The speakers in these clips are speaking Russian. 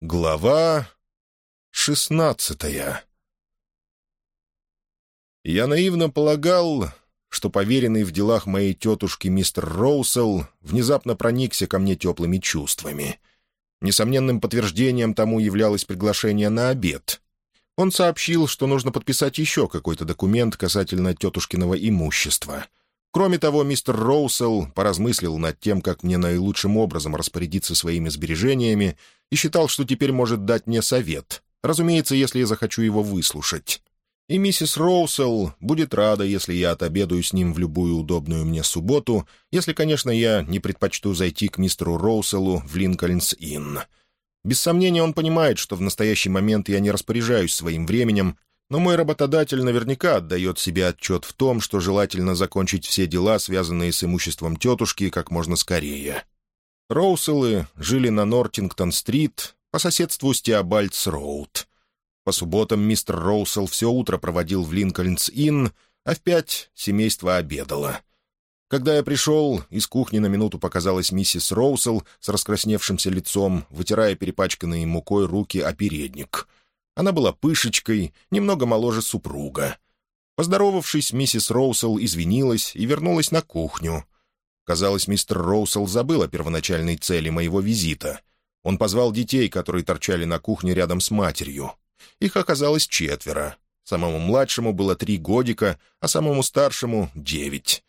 Глава шестнадцатая Я наивно полагал, что поверенный в делах моей тетушки мистер Роусел внезапно проникся ко мне теплыми чувствами. Несомненным подтверждением тому являлось приглашение на обед. Он сообщил, что нужно подписать еще какой-то документ касательно тетушкиного имущества — Кроме того, мистер Роусел поразмыслил над тем, как мне наилучшим образом распорядиться своими сбережениями, и считал, что теперь может дать мне совет, разумеется, если я захочу его выслушать. И миссис Роусел будет рада, если я отобедаю с ним в любую удобную мне субботу, если, конечно, я не предпочту зайти к мистеру Роуселу в Линкольнс-Инн. Без сомнения, он понимает, что в настоящий момент я не распоряжаюсь своим временем, но мой работодатель наверняка отдает себе отчет в том, что желательно закончить все дела, связанные с имуществом тетушки, как можно скорее. Роуселы жили на Нортингтон-стрит по соседству с Теобальдс-роуд. По субботам мистер Роусел все утро проводил в Линкольнс-Инн, а в пять семейство обедало. Когда я пришел, из кухни на минуту показалась миссис Роусел с раскрасневшимся лицом, вытирая перепачканные мукой руки о передник — она была пышечкой, немного моложе супруга. Поздоровавшись, миссис Роусел извинилась и вернулась на кухню. Казалось, мистер Роусел забыл о первоначальной цели моего визита. Он позвал детей, которые торчали на кухне рядом с матерью. Их оказалось четверо. Самому младшему было три годика, а самому старшему — девять.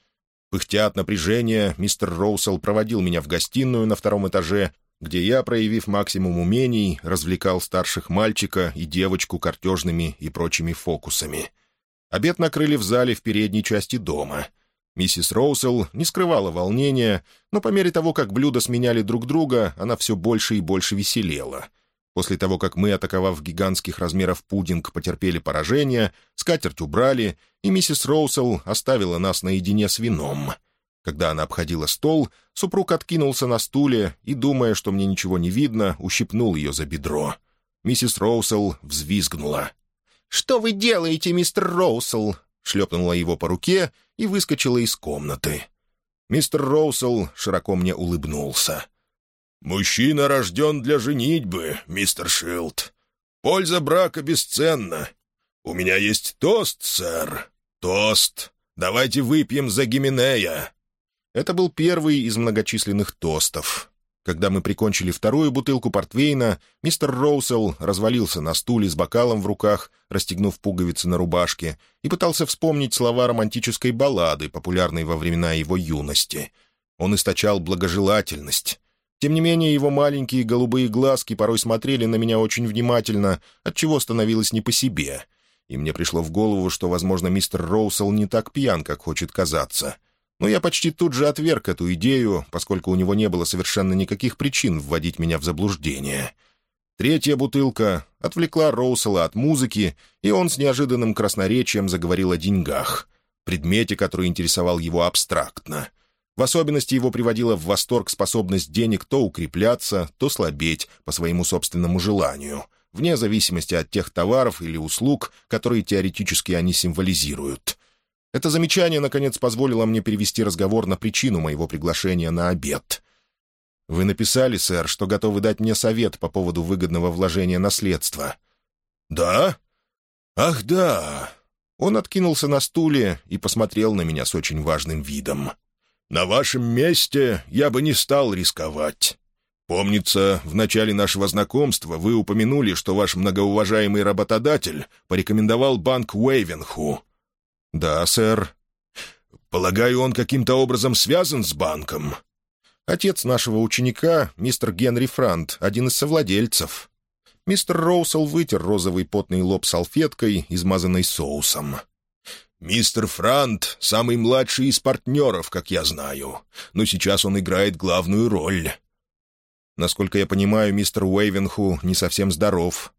Пыхтя от напряжения, мистер Роусел проводил меня в гостиную на втором этаже, где я, проявив максимум умений, развлекал старших мальчика и девочку картежными и прочими фокусами. Обед накрыли в зале в передней части дома. Миссис Роусел не скрывала волнения, но по мере того, как блюда сменяли друг друга, она все больше и больше веселела. После того, как мы, атаковав гигантских размеров пудинг, потерпели поражение, скатерть убрали, и миссис Роусел оставила нас наедине с вином — когда она обходила стол, супруг откинулся на стуле и, думая, что мне ничего не видно, ущипнул ее за бедро. Миссис Роусел взвизгнула. «Что вы делаете, мистер Роусел?» шлепнула его по руке и выскочила из комнаты. Мистер Роусел широко мне улыбнулся. «Мужчина рожден для женитьбы, мистер Шилд. Польза брака бесценна. У меня есть тост, сэр. Тост. Давайте выпьем за Гименея. Это был первый из многочисленных тостов. Когда мы прикончили вторую бутылку портвейна, мистер Роусел развалился на стуле с бокалом в руках, расстегнув пуговицы на рубашке, и пытался вспомнить слова романтической баллады, популярной во времена его юности. Он источал благожелательность. Тем не менее, его маленькие голубые глазки порой смотрели на меня очень внимательно, отчего становилось не по себе. И мне пришло в голову, что, возможно, мистер Роусел не так пьян, как хочет казаться — но я почти тут же отверг эту идею, поскольку у него не было совершенно никаких причин вводить меня в заблуждение. Третья бутылка отвлекла Роусела от музыки, и он с неожиданным красноречием заговорил о деньгах, предмете, который интересовал его абстрактно. В особенности его приводила в восторг способность денег то укрепляться, то слабеть по своему собственному желанию, вне зависимости от тех товаров или услуг, которые теоретически они символизируют — это замечание, наконец, позволило мне перевести разговор на причину моего приглашения на обед. «Вы написали, сэр, что готовы дать мне совет по поводу выгодного вложения наследства». «Да? Ах, да!» Он откинулся на стуле и посмотрел на меня с очень важным видом. «На вашем месте я бы не стал рисковать. Помнится, в начале нашего знакомства вы упомянули, что ваш многоуважаемый работодатель порекомендовал банк Уэйвенху. «Да, сэр». «Полагаю, он каким-то образом связан с банком?» «Отец нашего ученика, мистер Генри Франт, один из совладельцев». Мистер Роусел вытер розовый потный лоб салфеткой, измазанной соусом. «Мистер Франт — самый младший из партнеров, как я знаю, но сейчас он играет главную роль». «Насколько я понимаю, мистер Уэйвенху не совсем здоров»,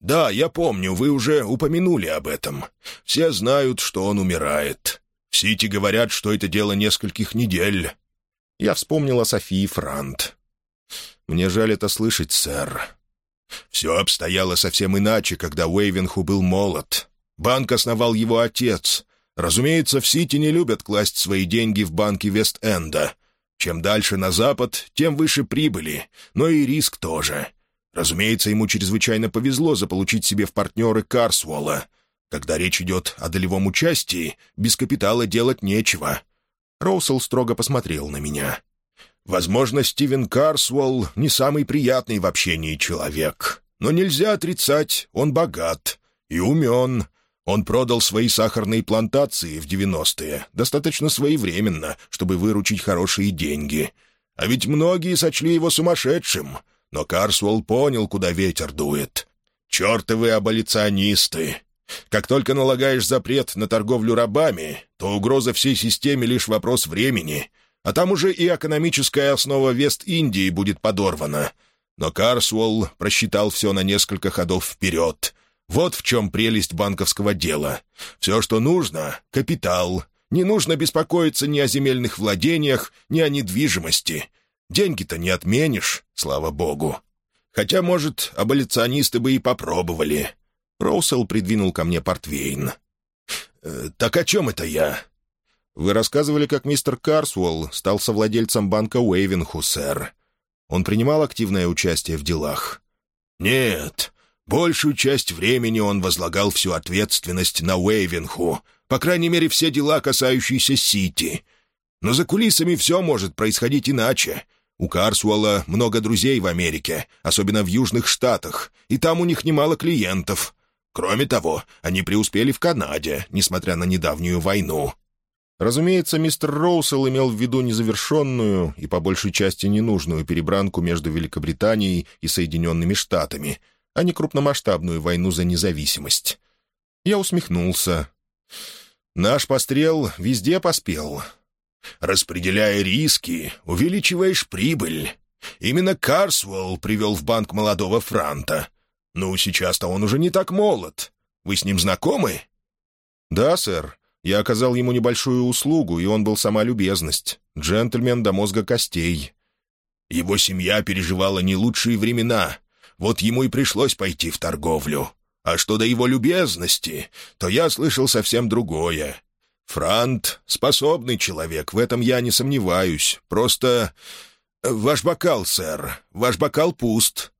«Да, я помню, вы уже упомянули об этом. Все знают, что он умирает. В Сити говорят, что это дело нескольких недель». Я вспомнил о Софии Франт. «Мне жаль это слышать, сэр». «Все обстояло совсем иначе, когда Уэйвенху был молод. Банк основал его отец. Разумеется, в Сити не любят класть свои деньги в банки Вест-Энда. Чем дальше на запад, тем выше прибыли, но и риск тоже. Разумеется, ему чрезвычайно повезло заполучить себе в партнеры Карсуола. Когда речь идет о долевом участии, без капитала делать нечего. Роусел строго посмотрел на меня. Возможно, Стивен Карсуэлл не самый приятный в общении человек. Но нельзя отрицать, он богат и умен. Он продал свои сахарные плантации в девяностые достаточно своевременно, чтобы выручить хорошие деньги. А ведь многие сочли его сумасшедшим. Но Карсуэлл понял, куда ветер дует. «Чертовы аболиционисты! Как только налагаешь запрет на торговлю рабами, то угроза всей системе — лишь вопрос времени — а там уже и экономическая основа Вест-Индии будет подорвана. Но Карсуолл просчитал все на несколько ходов вперед. Вот в чем прелесть банковского дела. Все, что нужно — капитал. Не нужно беспокоиться ни о земельных владениях, ни о недвижимости. Деньги-то не отменишь, слава богу. Хотя, может, аболиционисты бы и попробовали. Роусел придвинул ко мне портвейн. «Э, «Так о чем это я?» «Вы рассказывали, как мистер Карсуэлл стал совладельцем банка Уэйвенху, сэр. Он принимал активное участие в делах?» «Нет. Большую часть времени он возлагал всю ответственность на Уэйвенху. По крайней мере, все дела, касающиеся Сити. Но за кулисами все может происходить иначе. У Карсуэлла много друзей в Америке, особенно в Южных Штатах, и там у них немало клиентов». Кроме того, они преуспели в Канаде, несмотря на недавнюю войну. Разумеется, мистер Роусел имел в виду незавершенную и по большей части ненужную перебранку между Великобританией и Соединенными Штатами, а не крупномасштабную войну за независимость. Я усмехнулся. «Наш пострел везде поспел. Распределяя риски, увеличиваешь прибыль. Именно Карсуэлл привел в банк молодого Франта. Ну, сейчас-то он уже не так молод. Вы с ним знакомы?» «Да, сэр. Я оказал ему небольшую услугу, и он был сама любезность. Джентльмен до мозга костей. Его семья переживала не лучшие времена. Вот ему и пришлось пойти в торговлю. А что до его любезности, то я слышал совсем другое. Франт — способный человек, в этом я не сомневаюсь. Просто... Ваш бокал, сэр, ваш бокал пуст».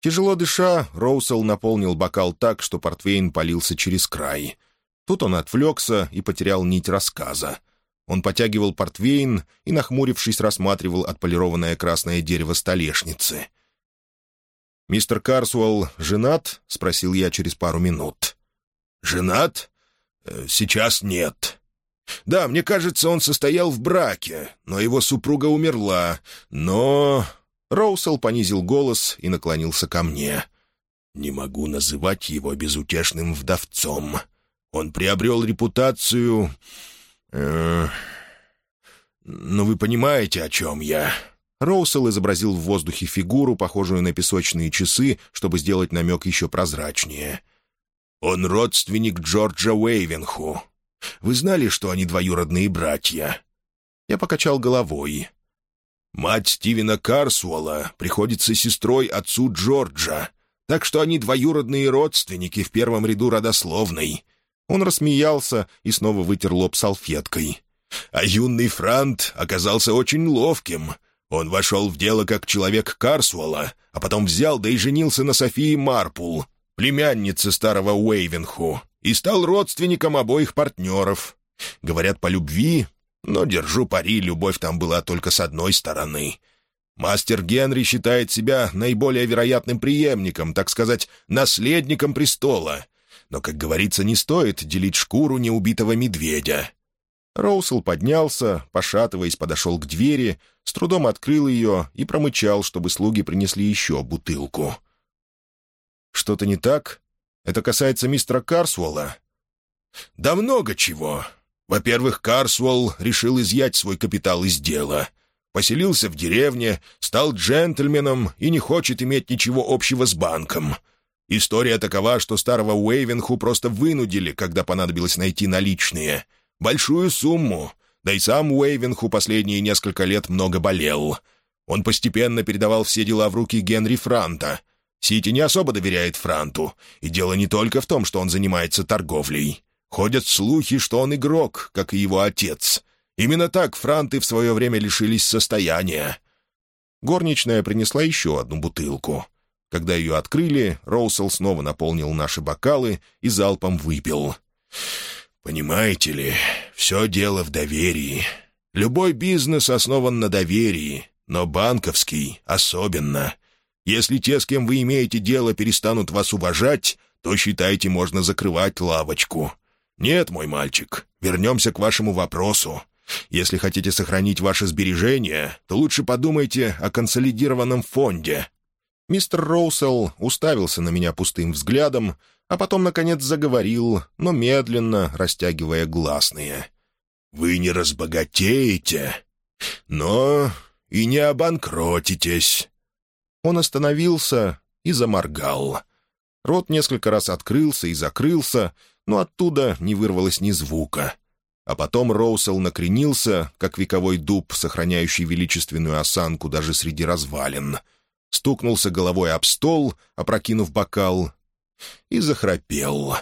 Тяжело дыша, Роусел наполнил бокал так, что портвейн полился через край — Тут он отвлекся и потерял нить рассказа. Он потягивал портвейн и, нахмурившись, рассматривал отполированное красное дерево столешницы. «Мистер Карсуэлл женат?» — спросил я через пару минут. «Женат? Э, сейчас нет. Да, мне кажется, он состоял в браке, но его супруга умерла. Но...» Роусел понизил голос и наклонился ко мне. «Не могу называть его безутешным вдовцом. Он приобрел репутацию... Э, ну, вы понимаете, о чем я. Роусел изобразил в воздухе фигуру, похожую на песочные часы, чтобы сделать намек еще прозрачнее. «Он родственник Джорджа Уэйвенху. Вы знали, что они двоюродные братья?» Я покачал головой. «Мать Стивена Карсуэлла приходится сестрой отцу Джорджа, так что они двоюродные родственники в первом ряду родословной. Он рассмеялся и снова вытер лоб салфеткой. А юный Франт оказался очень ловким. Он вошел в дело как человек Карсуэлла, а потом взял да и женился на Софии Марпул, племяннице старого Уэйвенху, и стал родственником обоих партнеров. Говорят, по любви, но, держу пари, любовь там была только с одной стороны. Мастер Генри считает себя наиболее вероятным преемником, так сказать, наследником престола — но, как говорится, не стоит делить шкуру неубитого медведя. Роусел поднялся, пошатываясь, подошел к двери, с трудом открыл ее и промычал, чтобы слуги принесли еще бутылку. «Что-то не так? Это касается мистера Карсуэлла?» «Да много чего. Во-первых, Карсуэлл решил изъять свой капитал из дела. Поселился в деревне, стал джентльменом и не хочет иметь ничего общего с банком. История такова, что старого Уэйвенху просто вынудили, когда понадобилось найти наличные. Большую сумму. Да и сам Уэйвенху последние несколько лет много болел. Он постепенно передавал все дела в руки Генри Франта. Сити не особо доверяет Франту. И дело не только в том, что он занимается торговлей. Ходят слухи, что он игрок, как и его отец. Именно так Франты в свое время лишились состояния. Горничная принесла еще одну бутылку — Когда ее открыли, Роусел снова наполнил наши бокалы и залпом выпил. «Понимаете ли, все дело в доверии. Любой бизнес основан на доверии, но банковский особенно. Если те, с кем вы имеете дело, перестанут вас уважать, то, считайте, можно закрывать лавочку. Нет, мой мальчик, вернемся к вашему вопросу. Если хотите сохранить ваши сбережения, то лучше подумайте о консолидированном фонде». Мистер Роусел уставился на меня пустым взглядом, а потом, наконец, заговорил, но медленно, растягивая гласные. «Вы не разбогатеете, но и не обанкротитесь». Он остановился и заморгал. Рот несколько раз открылся и закрылся, но оттуда не вырвалось ни звука. А потом Роусел накренился, как вековой дуб, сохраняющий величественную осанку даже среди развалин. Стукнулся головой об стол, опрокинув бокал, и захрапел.